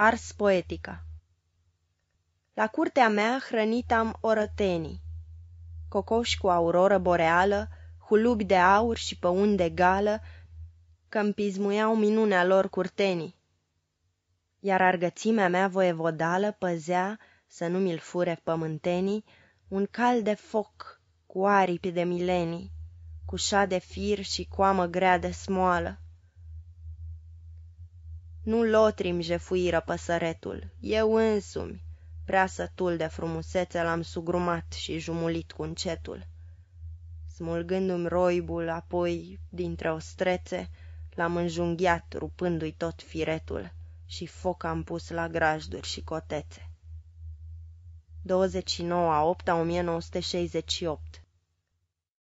Ars Poetica La curtea mea hrănit am orătenii, Cocoși cu auroră boreală, Hulubi de aur și păuni de gală, Că-mi pismuiau minunea lor curtenii. Iar argățimea mea voievodală Păzea să nu mi-l fure pământenii Un cal de foc cu aripi de milenii, Cu șa de fir și coamă grea de smoală. Nu lotri-mi jefuiră păsăretul, eu însumi, prea sătul de frumusețe, l-am sugrumat și jumulit cu încetul. Smulgându-mi roibul, apoi, dintre ostrețe, l-am înjunghiat, rupându-i tot firetul, și foc am pus la grajduri și cotețe. 29 a 8 a 1968